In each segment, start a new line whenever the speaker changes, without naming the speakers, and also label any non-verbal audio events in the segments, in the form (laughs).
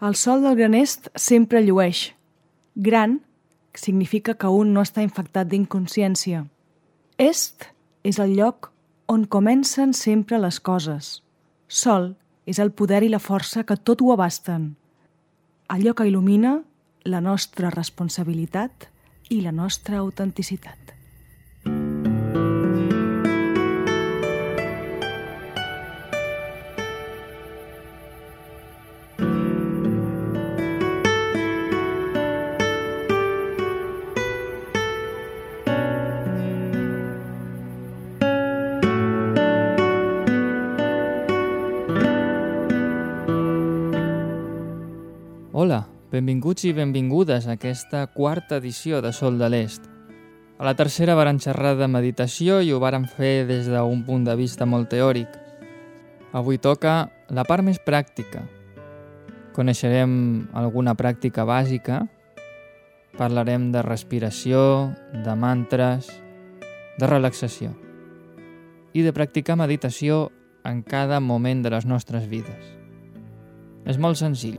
El sol del gran est sempre llueix. Gran significa que un no està infectat d'inconsciència. Est és el lloc on comencen sempre les coses. Sol és el poder i la força que tot ho abasten. Allò que il·lumina la nostra responsabilitat i la nostra autenticitat.
Benvinguts i benvingudes a aquesta quarta edició de Sol de l'Est. A la tercera varen xerrar de meditació i ho varen fer des d'un punt de vista molt teòric. Avui toca la part més pràctica. Coneixerem alguna pràctica bàsica, parlarem de respiració, de mantres, de relaxació i de practicar meditació en cada moment de les nostres vides. És molt senzill.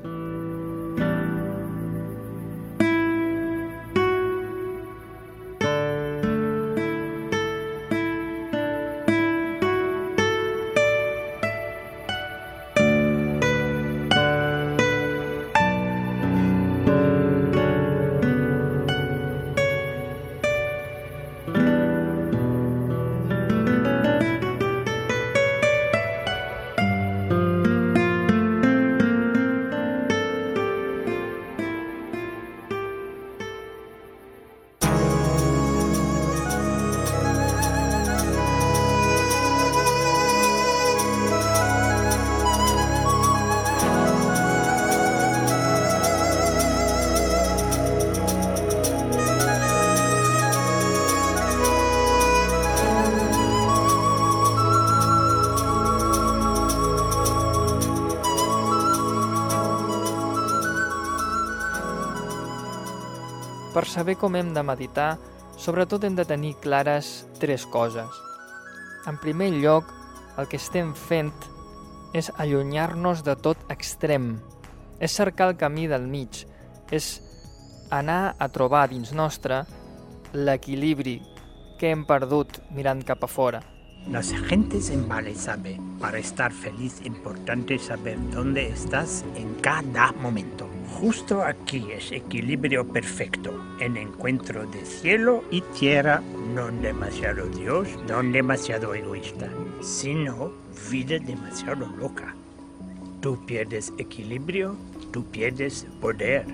Saber com hem de meditar, sobretot hem de tenir clares tres coses. En primer lloc, el que estem fent és allunyar-nos de tot extrem. És cercar el camí del mig. És anar a trobar dins nostre l'equilibri que hem perdut mirant cap a fora.
La gente en Vale sabe, para estar feliz, importante saber dónde estás en cada momento. Justo aquí es equilibrio perfecto, en encuentro de cielo y tierra, no demasiado Dios, no demasiado egoísta, sino vida demasiado loca. Tú pierdes equilibrio, tú pierdes poder.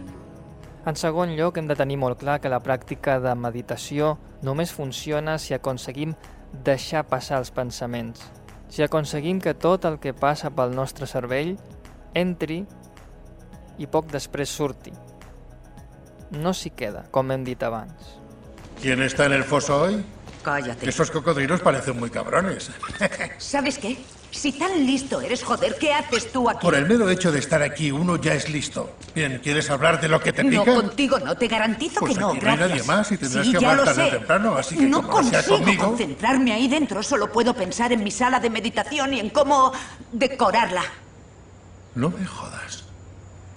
En segon lloc, hem de tenir molt clar que la pràctica de meditació només funciona si aconseguim deixar passar els pensaments. Si aconseguim que tot el que passa pel nostre cervell entri i poc després surti. No s'hi queda, com hem dit abans.
¿Quién está en el foso hoy?
Cállate.
Esos cocodrilos parecen muy cabrones. (laughs)
¿Sabes qué? Si tan listo eres, joder, ¿qué haces tú aquí?
Por el mero hecho de estar aquí, uno ya es listo. Bien, ¿quieres hablar de lo que te
No,
pica?
contigo no, te garantizo
Pues
que no,
aquí no hay
gracias.
nadie más y tendrás
sí,
que hablar tarde o temprano, así que
no
como no sea
consigo
conmigo-
concentrarme ahí dentro, solo puedo pensar en mi sala de meditación y en cómo decorarla.
No me jodas.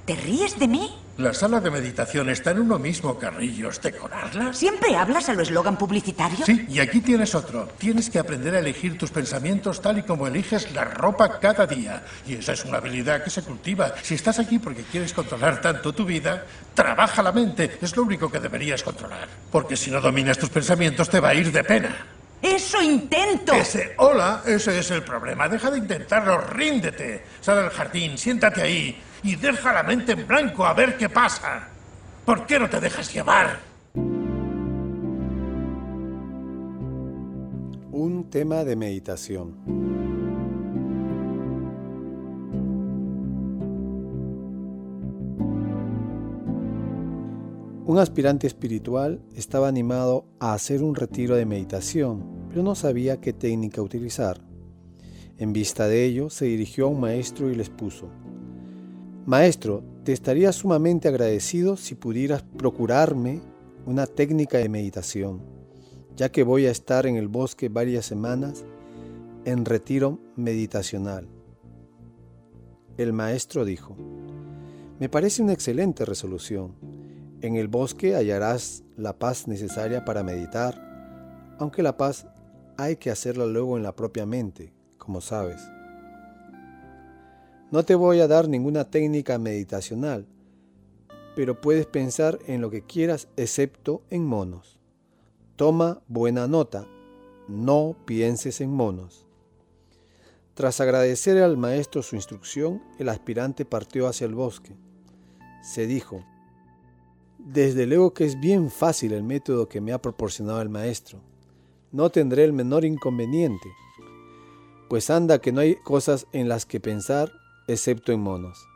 ¿Te ríes de mí?
La sala de meditación está en uno mismo, Carrillos. ¿Decorarla?
¿Siempre hablas a lo eslogan publicitario?
Sí, y aquí tienes otro. Tienes que aprender a elegir tus pensamientos tal y como eliges la ropa cada día. Y esa es una habilidad que se cultiva. Si estás aquí porque quieres controlar tanto tu vida, trabaja la mente. Es lo único que deberías controlar. Porque si no dominas tus pensamientos, te va a ir de pena.
¡Eso intento!
Ese hola, ese es el problema. Deja de intentarlo, ríndete. Sal al jardín, siéntate ahí y deja la mente en blanco a ver qué pasa. ¿Por qué no te dejas llevar?
Un tema de meditación. Un aspirante espiritual estaba animado a hacer un retiro de meditación, pero no sabía qué técnica utilizar. En vista de ello, se dirigió a un maestro y les puso, Maestro, te estaría sumamente agradecido si pudieras procurarme una técnica de meditación, ya que voy a estar en el bosque varias semanas en retiro meditacional. El maestro dijo, Me parece una excelente resolución. En el bosque hallarás la paz necesaria para meditar, aunque la paz hay que hacerla luego en la propia mente, como sabes. No te voy a dar ninguna técnica meditacional, pero puedes pensar en lo que quieras excepto en monos. Toma buena nota, no pienses en monos. Tras agradecer al maestro su instrucción, el aspirante partió hacia el bosque. Se dijo, desde luego que es bien fácil el método que me ha proporcionado el maestro. No tendré el menor inconveniente, pues anda que no hay cosas en las que pensar excepto en monos.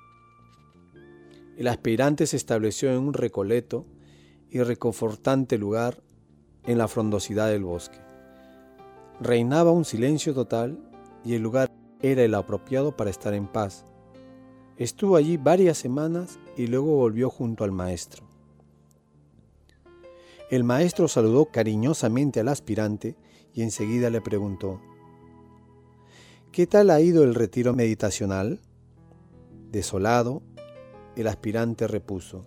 El aspirante se estableció en un recoleto y reconfortante lugar en la frondosidad del bosque. Reinaba un silencio total y el lugar era el apropiado para estar en paz. Estuvo allí varias semanas y luego volvió junto al maestro. El maestro saludó cariñosamente al aspirante y enseguida le preguntó, ¿Qué tal ha ido el retiro meditacional? Desolado, el aspirante repuso,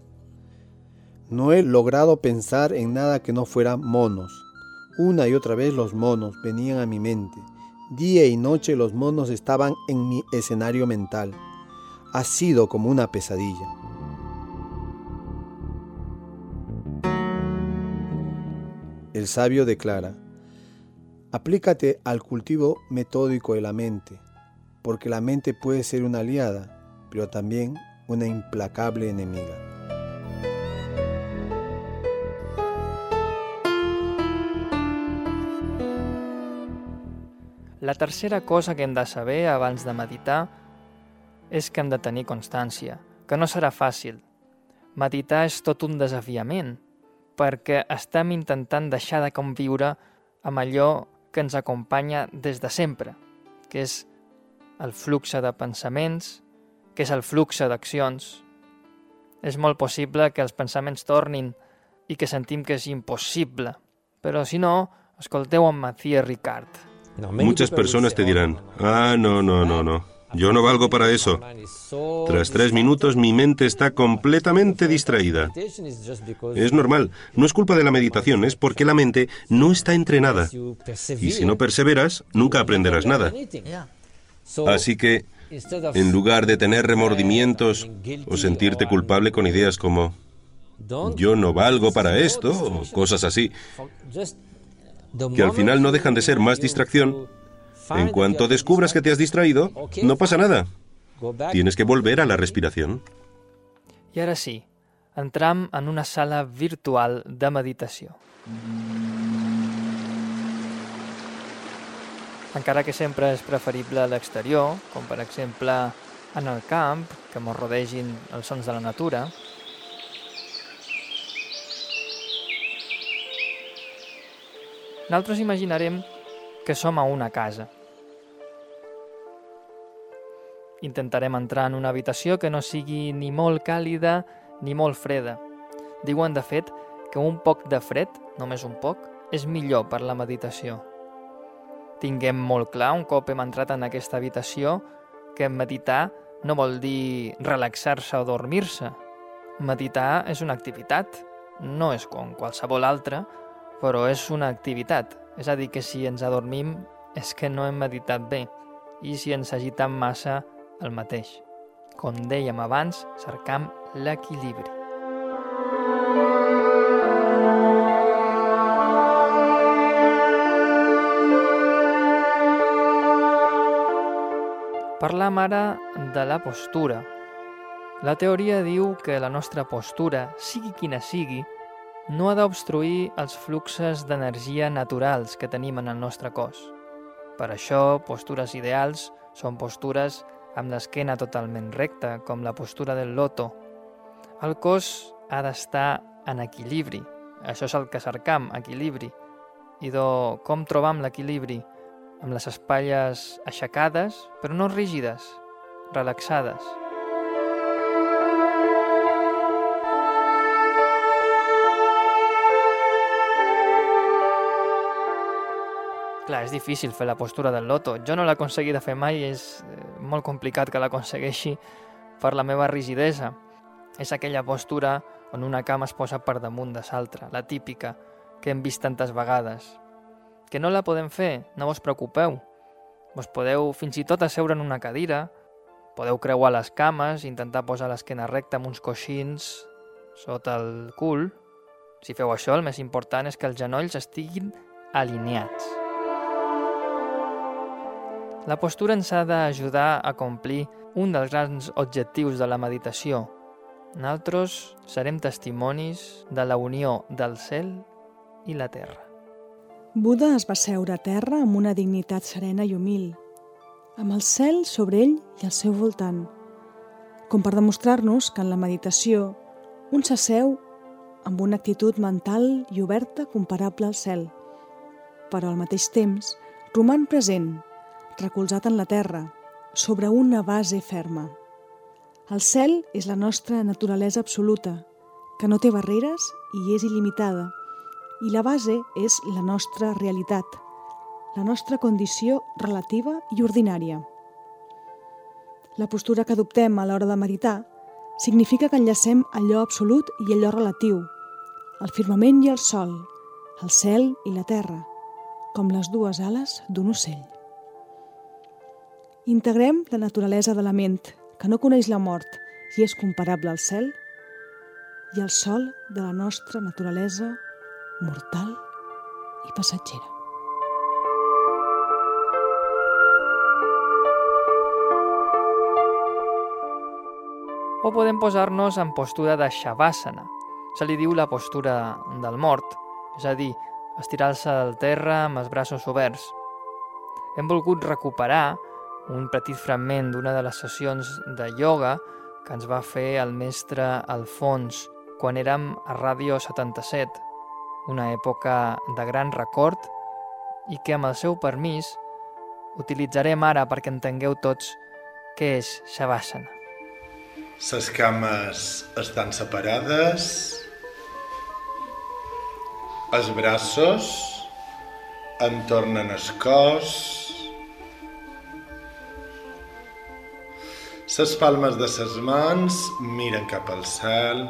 No he logrado pensar en nada que no fuera monos. Una y otra vez los monos venían a mi mente. Día y noche los monos estaban en mi escenario mental. Ha sido como una pesadilla. El sabio declara, aplícate al cultivo metódico de la mente, porque la mente puede ser una aliada, pero también una implacable enemiga.
La tercera cosa que hem de saber abans de meditar és que hem de tenir constància, que no serà fàcil. Meditar és tot un desafiament, perquè estem intentant deixar de conviure amb allò que ens acompanya des de sempre, que és el flux de pensaments, que és el flux d'accions. És molt possible que els pensaments tornin i que sentim que és impossible, però si no, escolteu en Matías Ricard.
Muchas personas te dirán, ah, no, no, no, no, yo no valgo para eso. Tras tres minutos mi mente está completamente distraída. Es normal, no es culpa de la meditación, es porque la mente no está entrenada. Y si no perseveras, nunca aprenderás nada. Así que, en lugar de tener remordimientos o sentirte culpable con ideas como yo no valgo para esto o cosas así, que al final no dejan de ser más distracción, en cuanto descubras que te has distraído, no pasa nada. Tienes que volver a la respiración.
I ara sí, entram en una sala virtual de meditació. Encara que sempre és preferible a l'exterior, com per exemple en el camp, que mos rodegin els sons de la natura, nosaltres imaginarem que som a una casa. Intentarem entrar en una habitació que no sigui ni molt càlida ni molt freda. Diuen, de fet, que un poc de fred, només un poc, és millor per la meditació. Tinguem molt clar, un cop hem entrat en aquesta habitació, que meditar no vol dir relaxar-se o dormir-se. Meditar és una activitat, no és com qualsevol altra, però és una activitat. És a dir, que si ens adormim és que no hem meditat bé i si ens agitem massa, el mateix. Com dèiem abans, cercam l'equilibri. Parlam ara de la postura. La teoria diu que la nostra postura, sigui quina sigui, no ha d'obstruir els fluxes d'energia naturals que tenim en el nostre cos. Per això, postures ideals són postures amb l'esquena totalment recta, com la postura del loto. El cos ha d'estar en equilibri. Això és el que cercam, equilibri. I de com trobam l'equilibri? Amb les espatlles aixecades, però no rígides, relaxades. Clar, és difícil fer la postura del loto. Jo no l'he aconseguit fer mai, és eh, molt complicat que l'aconsegueixi per la meva rigidesa. És aquella postura on una cama es posa per damunt de l'altra, la típica, que hem vist tantes vegades. Que no la podem fer, no us preocupeu. Vos podeu fins i tot asseure en una cadira, podeu creuar les cames, intentar posar l'esquena recta amb uns coixins sota el cul. Si feu això, el més important és que els genolls estiguin alineats. La postura ens ha d'ajudar a complir un dels grans objectius de la meditació. Nosaltres serem testimonis de la unió del cel i la terra.
Buda es va seure a terra amb una dignitat serena i humil, amb el cel sobre ell i al seu voltant, com per demostrar-nos que en la meditació un s'asseu amb una actitud mental i oberta comparable al cel, però al mateix temps roman present recolzat en la terra, sobre una base ferma. El cel és la nostra naturalesa absoluta, que no té barreres i és il·limitada, i la base és la nostra realitat, la nostra condició relativa i ordinària. La postura que adoptem a l'hora de meditar significa que enllacem allò absolut i allò relatiu, el firmament i el sol, el cel i la terra, com les dues ales d'un ocell. Integrem la naturalesa de la ment, que no coneix la mort i és comparable al cel, i al sol de la nostra naturalesa mortal i passatgera.
O podem posar-nos en postura de Shavasana. Se li diu la postura del mort, és a dir, estirar-se al terra amb els braços oberts. Hem volgut recuperar un petit fragment d'una de les sessions de ioga que ens va fer el mestre Alfons quan érem a Ràdio 77, una època de gran record i que amb el seu permís utilitzarem ara perquè entengueu tots què és Shavasana.
Les cames estan separades, els braços entornen el cos, Les palmes de ses mans miren cap al cel.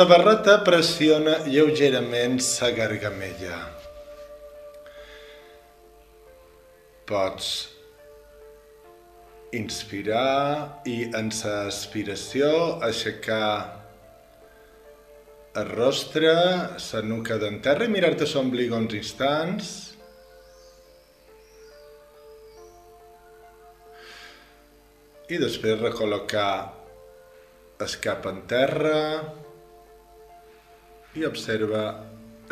La barreta pressiona lleugerament la gargamella. Pots inspirar i en la aspiració aixecar el rostre, la nuca d'en terra i mirar-te l'ombligo uns instants i després recol·locar el cap en terra i observa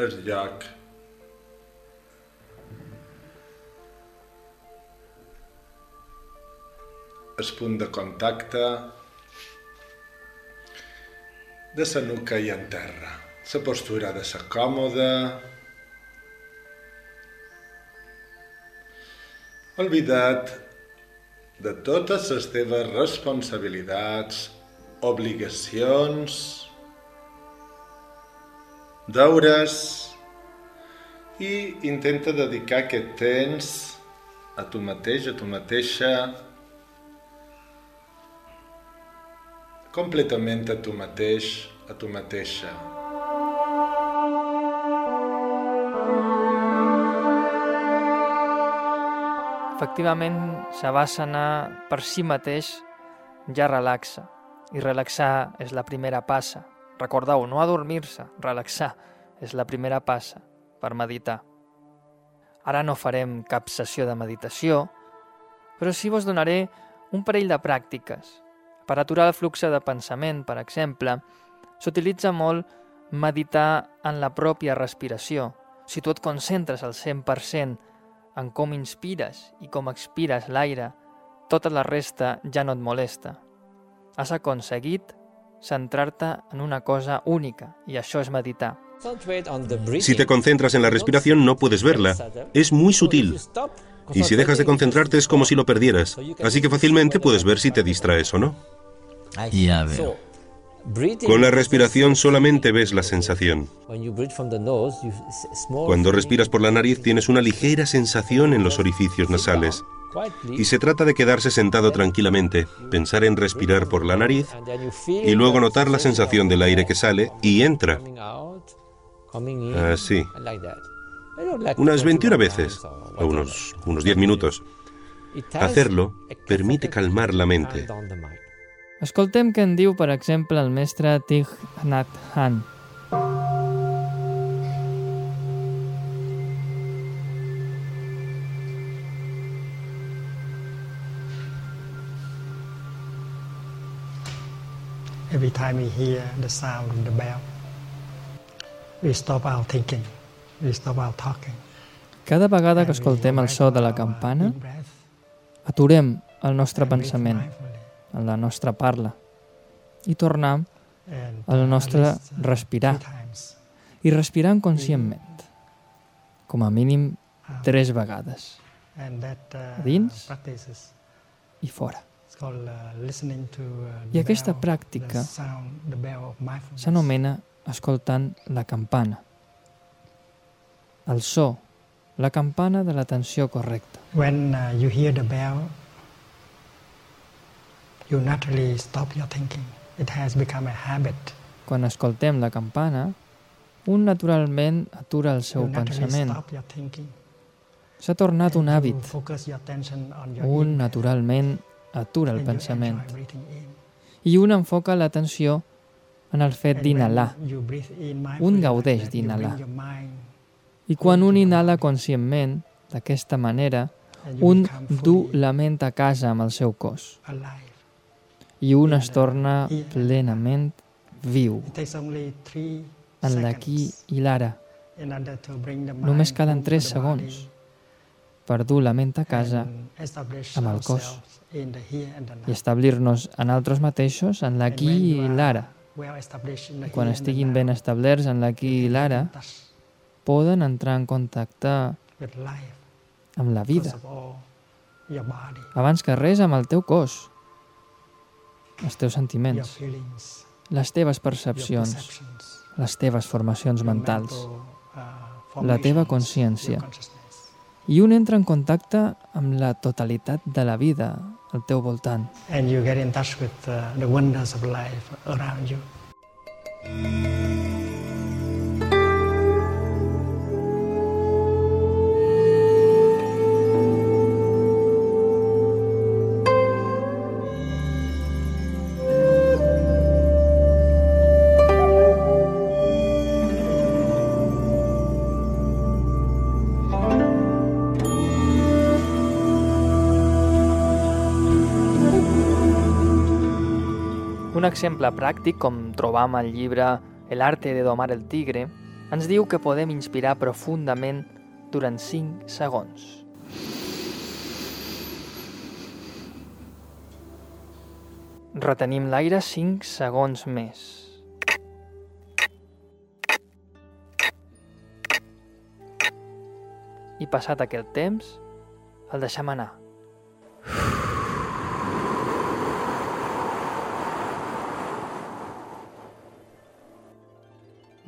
el lloc el punt de contacte de la nuca i en terra. La postura de ser còmoda. Olvida't de totes les teves responsabilitats, obligacions, deures i intenta dedicar aquest temps a tu mateix, a tu mateixa, completament a tu mateix, a tu mateixa.
Efectivament, Shavasana per si mateix ja relaxa. I relaxar és la primera passa. Recordeu, no adormir-se, relaxar és la primera passa per meditar. Ara no farem cap sessió de meditació, però sí vos donaré un parell de pràctiques. Per aturar el flux de pensament, per exemple, s'utilitza molt meditar en la pròpia respiració. Si tu et concentres al 100% en com inspires i com expires l'aire, tota la resta ja no et molesta. Has aconseguit centrar-te en una cosa única, i això és meditar.
Si te concentras en la respiración no puedes verla. Es muy sutil. Y si dejas de concentrarte es como si lo perdieras. Así que fácilmente puedes ver si te distraes o no.
Ya veo.
Con la respiración solamente ves la sensación. Cuando respiras por la nariz tienes una ligera sensación en los orificios nasales. Y se trata de quedarse sentado tranquilamente, pensar en respirar por la nariz y luego notar la sensación del aire que sale y entra. Así. Unas 21 veces, o unos, unos 10 minutos. Hacerlo permite calmar la mente.
Escoltem què en diu, per exemple, el mestre Thich Nhat.
Every time we hear the sound of the bell, we stop our thinking, we stop our talking.
Cada vegada que escoltem el so de la campana, aturem el nostre pensament, en la nostra parla, i tornem al nostre respirar, i respirant conscientment, com a mínim tres vegades, a dins i fora. I aquesta pràctica s'anomena escoltant la campana. El so, la campana de l'atenció correcta.
When uh, you hear the bell, you naturally stop your thinking. It has become a habit.
Quan escoltem la campana, un naturalment atura el seu
You
pensament. S'ha tornat un hàbit. Un naturalment atura el pensament. I un enfoca l'atenció en el fet d'inhalar. Un gaudeix d'inhalar. I quan un inhala conscientment, d'aquesta manera, un du la ment a casa amb el seu cos. I un es torna plenament viu, en l'aquí i l'ara. Només calen
home
3
to the body
segons per dur la ment a casa amb el cos i establir-nos en altres mateixos en l'aquí i l'ara. I quan estiguin ben establerts en l'aquí i l'ara, poden entrar en contacte amb la vida. Abans que res, amb el teu cos, els teus sentiments, les teves percepcions, les teves formacions mentals.
mental, uh,
la teva consciència. I un entra en contacte amb la totalitat de la vida al teu voltant.
And you get in touch with uh, the wonders of life around you.
Un exemple pràctic, com trobam al llibre El arte de domar el tigre, ens diu que podem inspirar profundament durant 5 segons. Retenim l'aire 5 segons més. I passat aquest temps, el deixem anar.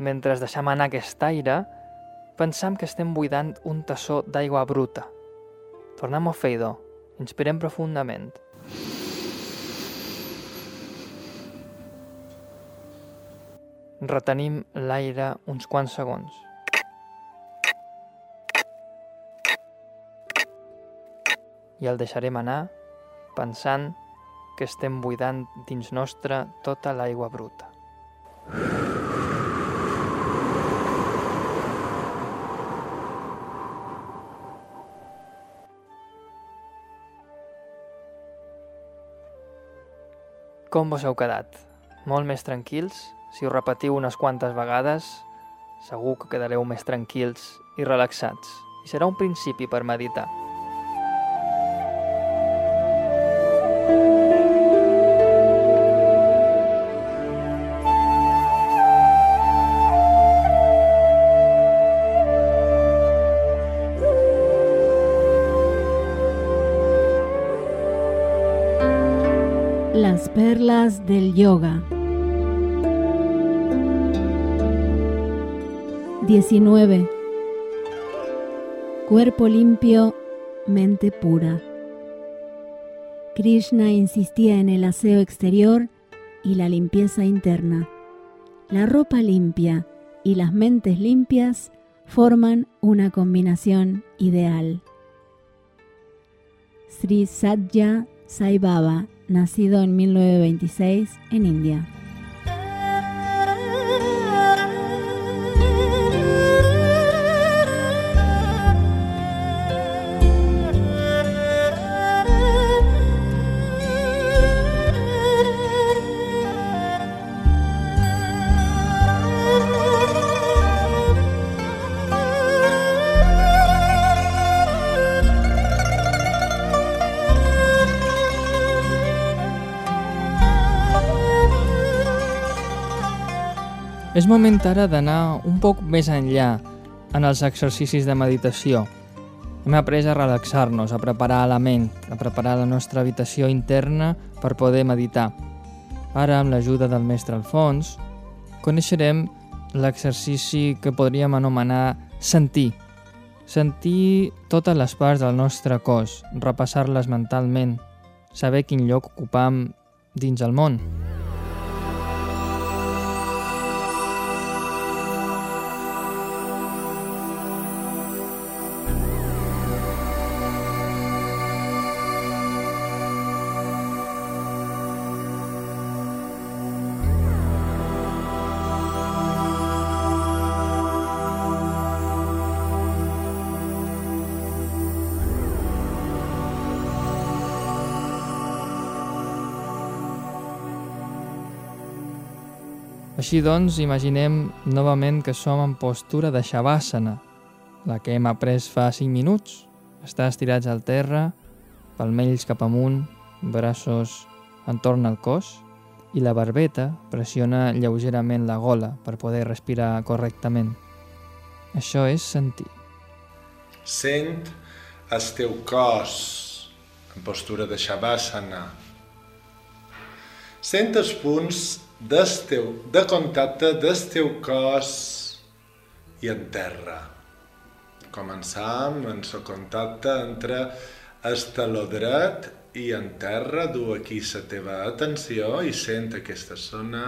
Mentre deixem anar aquest aire, pensam que estem buidant un tassó d'aigua bruta. Tornem a fer-ho. Inspirem profundament. Retenim l'aire uns quants segons. I el deixarem anar pensant que estem buidant dins nostre tota l'aigua bruta. Com vos heu quedat? Molt més tranquils? Si ho repetiu unes quantes vegades, segur que quedareu més tranquils i relaxats. I serà un principi per meditar.
Las perlas del yoga. 19. Cuerpo limpio, mente pura. Krishna insistía en el aseo exterior y la limpieza interna. La ropa limpia y las mentes limpias forman una combinación ideal. Sri Satya Sai Baba, nacido en 1926 en India.
És moment ara d'anar un poc més enllà en els exercicis de meditació. Hem après a relaxar-nos, a preparar la ment, a preparar la nostra habitació interna per poder meditar. Ara, amb l'ajuda del mestre Alfons, coneixerem l'exercici que podríem anomenar sentir. Sentir totes les parts del nostre cos, repassar-les mentalment, saber quin lloc ocupam dins el món. Així doncs, imaginem novament que som en postura de Shavasana, la que hem après fa 5 minuts. Estar estirats al terra, palmells cap amunt, braços entorn al cos i la barbeta pressiona lleugerament la gola per poder respirar correctament. Això és sentir.
Sent el teu cos en postura de Shavasana. Sent els punts des teu, de contacte del teu cos i en terra. Començam en el contacte entre el dret i en terra, du aquí la teva atenció i sent aquesta zona.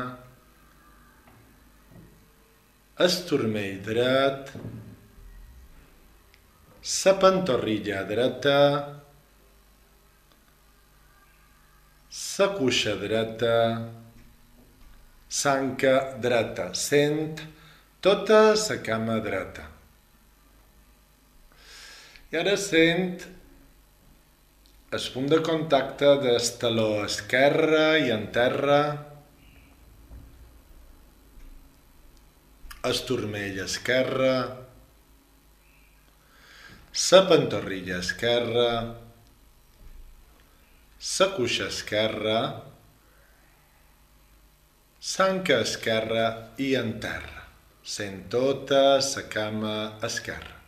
El turmell dret, la pantorrilla dreta, la cuixa dreta, sanca dreta, sent tota la cama dreta. I ara sent el punt de contacte del taló esquerre i en terra, el turmell esquerre, la pantorrilla esquerra, la cuixa esquerra, sanca esquerra i en terra, sent tota la cama esquerra.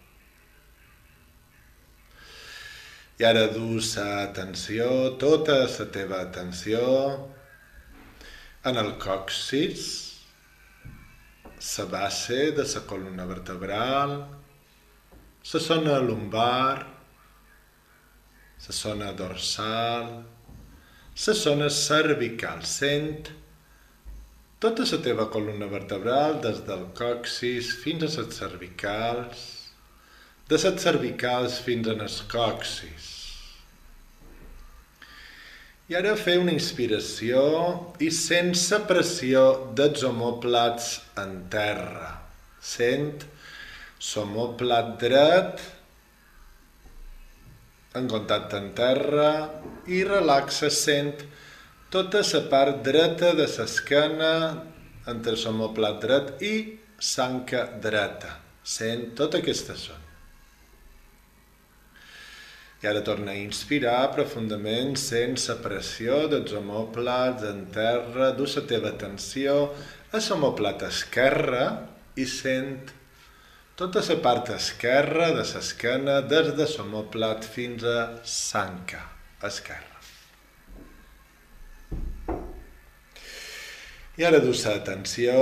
I ara dus atenció, tota la teva atenció en el coxis, la base de la columna vertebral, la zona lumbar, la zona dorsal, la zona cervical. Sent tota la teva columna vertebral des del coxis fins a les cervicals, de les cervicals fins a les coxis. I ara fer una inspiració i sense pressió dels homòplats en terra. Sent l'homòplat dret en contacte en terra i relaxa, sent tota la part dreta de l'esquena entre l'homòplat dret i sanca dreta. Sent tota aquesta zona. I ara torna a inspirar profundament sense pressió dels homòplats en terra, du la teva atenció a l'homòplat esquerre i sent tota la part esquerra de l'esquena des de l'homòplat fins a sanca esquerra. I ara du l'atenció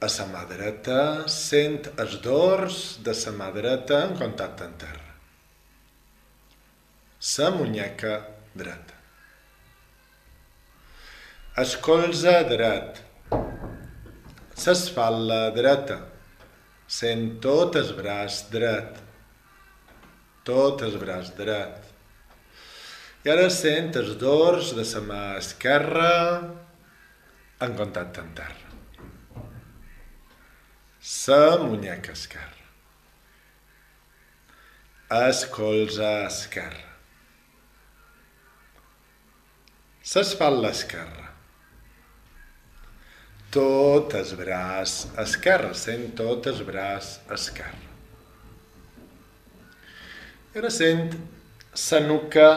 a la mà dreta, sent els dors de la mà dreta en contacte en terra la muñeca dreta. Escolza dret. S'espatla dreta. Sent tot el braç dret. Tot el braç dret. I ara sent els dors de la mà esquerra en contacte amb terra. La muñeca esquerra. Es colze esquerra. S'espatla esquerra. Tot el braç esquerre, sent tot el braç esquerre. I ara sent la nuca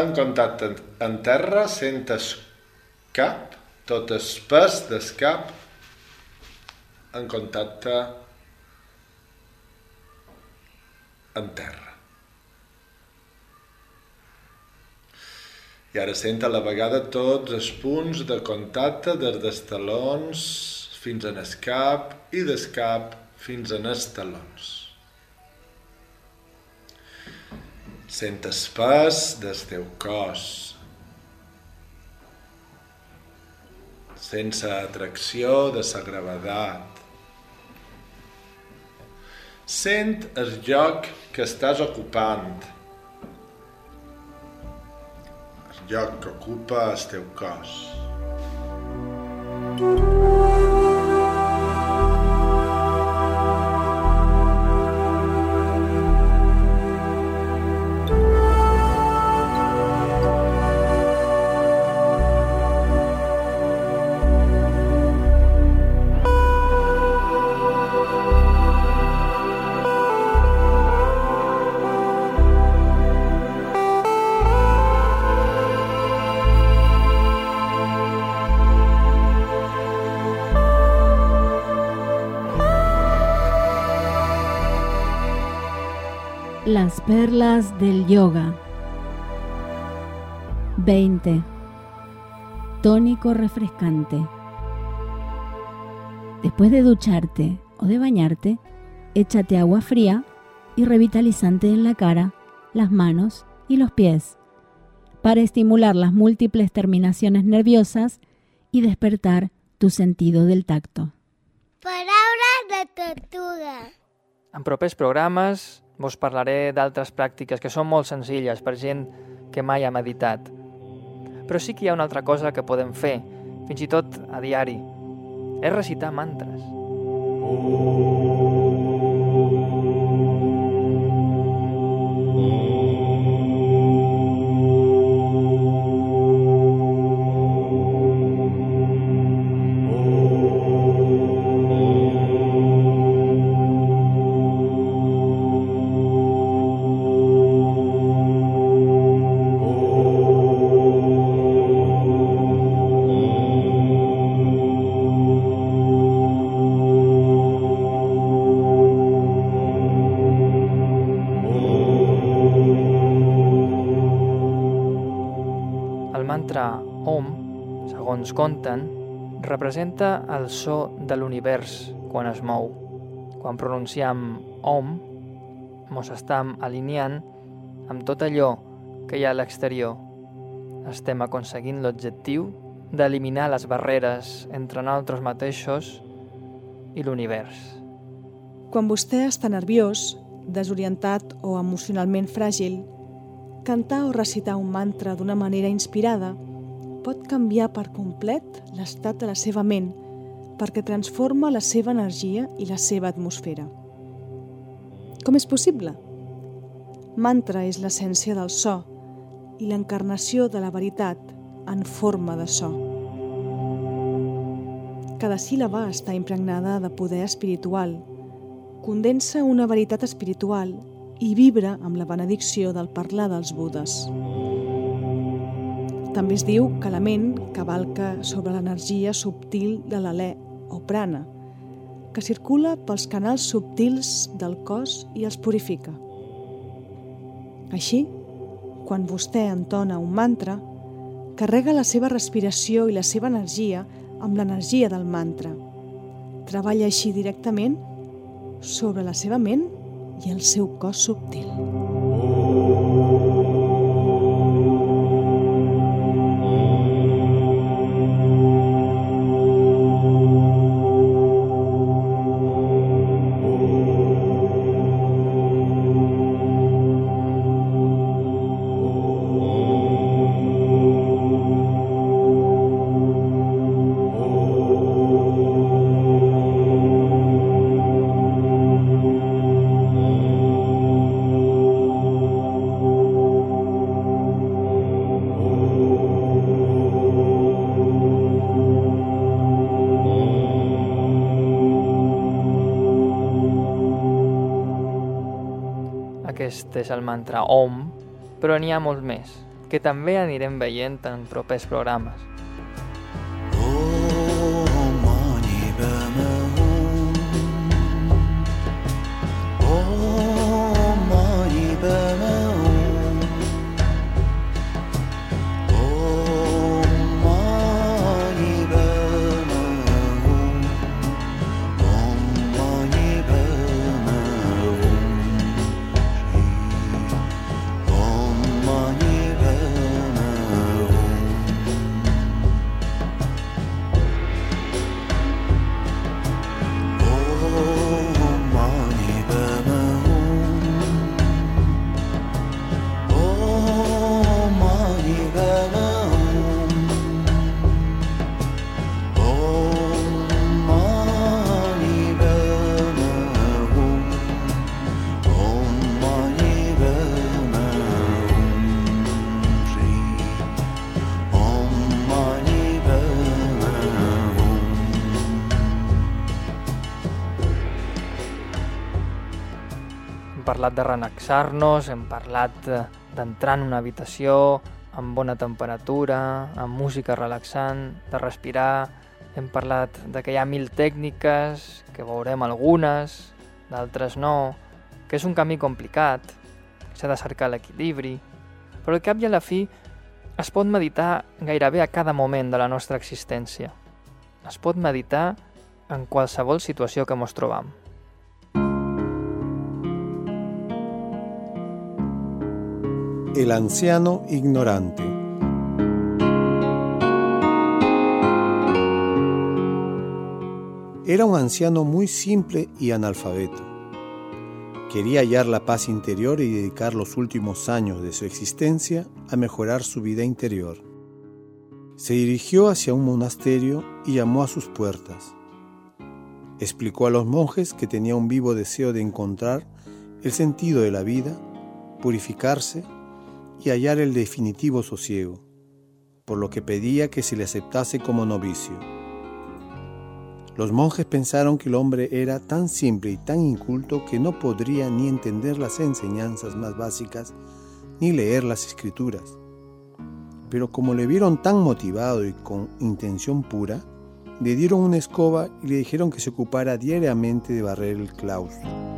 en contacte en terra, sent el cap, tot el pes del cap en contacte en terra. I ara sent a la vegada tots els punts de contacte des dels talons fins en el cap i del cap fins en els talons. Sent el pes del teu cos, sense atracció de la gravedat. Sent el lloc que estàs ocupant, lloc que ocupa el teu cos.
Las perlas del yoga. 20. Tónico refrescante. Después de ducharte o de bañarte, échate agua fría y revitalizante en la cara, las manos y los pies, para estimular las múltiples terminaciones nerviosas y despertar tu sentido del tacto.
Palabras de tortuga.
En propers programes vos parlaré d'altres pràctiques que són molt senzilles per gent que mai ha meditat. Però sí que hi ha una altra cosa que podem fer, fins i tot a diari. És recitar mantres. El segons conten, representa el so de l'univers quan es mou. Quan pronunciam Om, mos estem alineant amb tot allò que hi ha a l'exterior. Estem aconseguint l'objectiu d'eliminar les barreres entre nosaltres mateixos i l'univers.
Quan vostè està nerviós, desorientat o emocionalment fràgil, cantar o recitar un mantra d'una manera inspirada pot canviar per complet l'estat de la seva ment perquè transforma la seva energia i la seva atmosfera. Com és possible? Mantra és l'essència del so i l'encarnació de la veritat en forma de so. Cada síl·laba està impregnada de poder espiritual, condensa una veritat espiritual i vibra amb la benedicció del parlar dels budes. També es diu que la ment cavalca sobre l'energia subtil de l'alè o prana, que circula pels canals subtils del cos i els purifica. Així, quan vostè entona un mantra, carrega la seva respiració i la seva energia amb l'energia del mantra. Treballa així directament sobre la seva ment i el seu cos subtil.
El mantra OM, però n'hi ha molt més, que també anirem veient en propers programes. Parlat de relaxar-nos, hem parlat d'entrar en una habitació amb bona temperatura, amb música relaxant, de respirar, hem parlat de que hi ha mil tècniques, que veurem algunes, d'altres no, que és un camí complicat, que s'ha de cercar l'equilibri, però al cap i a la fi es pot meditar gairebé a cada moment de la nostra existència. Es pot meditar en qualsevol situació que ens trobam.
El anciano ignorante. Era un anciano muy simple y analfabeto. Quería hallar la paz interior y dedicar los últimos años de su existencia a mejorar su vida interior. Se dirigió hacia un monasterio y llamó a sus puertas. Explicó a los monjes que tenía un vivo deseo de encontrar el sentido de la vida, purificarse y hallar el definitivo sosiego, por lo que pedía que se le aceptase como novicio. Los monjes pensaron que el hombre era tan simple y tan inculto que no podría ni entender las enseñanzas más básicas ni leer las escrituras. Pero como le vieron tan motivado y con intención pura, le dieron una escoba y le dijeron que se ocupara diariamente de barrer el claustro.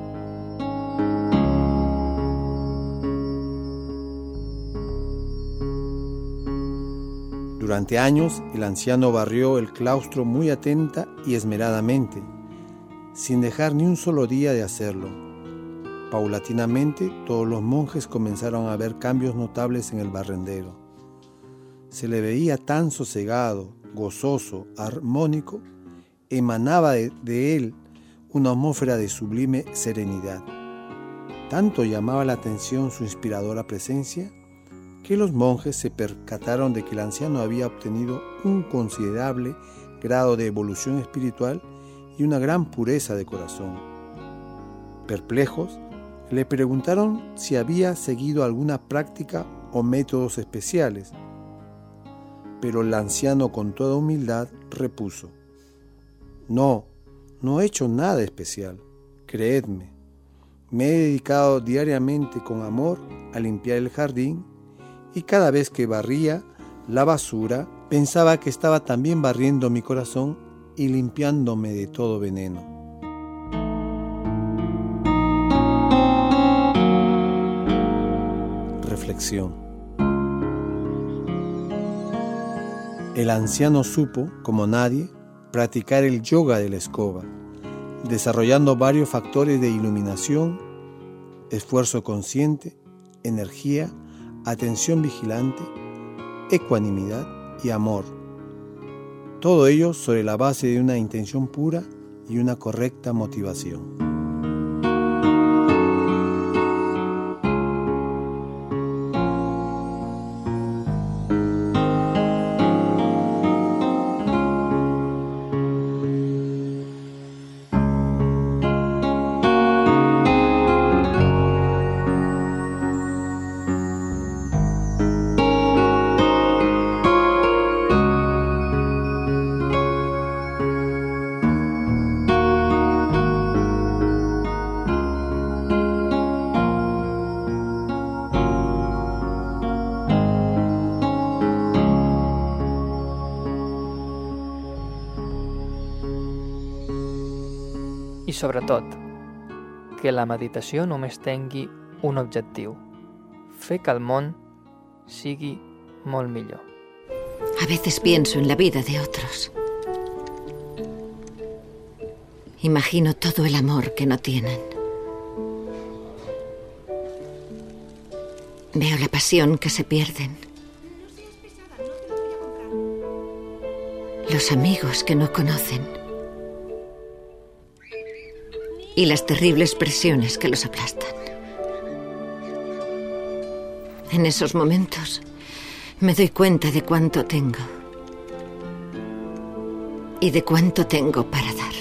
Durante años el anciano barrió el claustro muy atenta y esmeradamente, sin dejar ni un solo día de hacerlo. Paulatinamente todos los monjes comenzaron a ver cambios notables en el barrendero. Se le veía tan sosegado, gozoso, armónico, emanaba de, de él una atmósfera de sublime serenidad. Tanto llamaba la atención su inspiradora presencia que los monjes se percataron de que el anciano había obtenido un considerable grado de evolución espiritual y una gran pureza de corazón. Perplejos, le preguntaron si había seguido alguna práctica o métodos especiales, pero el anciano con toda humildad repuso, No, no he hecho nada especial, creedme. Me he dedicado diariamente con amor a limpiar el jardín y cada vez que barría la basura pensaba que estaba también barriendo mi corazón y limpiándome de todo veneno. Reflexión. El anciano supo, como nadie, practicar el yoga de la escoba, desarrollando varios factores de iluminación, esfuerzo consciente, energía, atención vigilante, ecuanimidad y amor. Todo ello sobre la base de una intención pura y una correcta motivación.
I sobretot, que la meditació només tingui un objectiu, fer que el món sigui molt millor.
A veces pienso en la vida de otros. Imagino todo el amor que no tienen. Veo la pasión que se pierden. Los amigos que no conocen. Y las terribles presiones que los aplastan. En esos momentos me doy cuenta de cuánto tengo. Y de cuánto tengo para dar.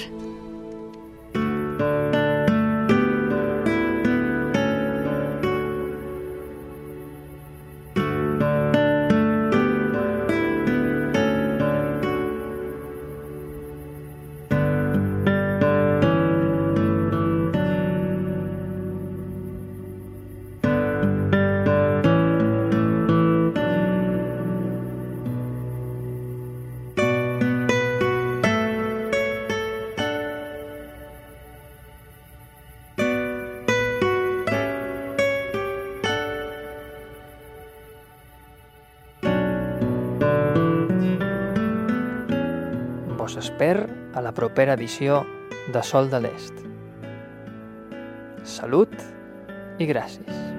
Esper a la propera edició de Sol de l'Est. Salut i gràcies.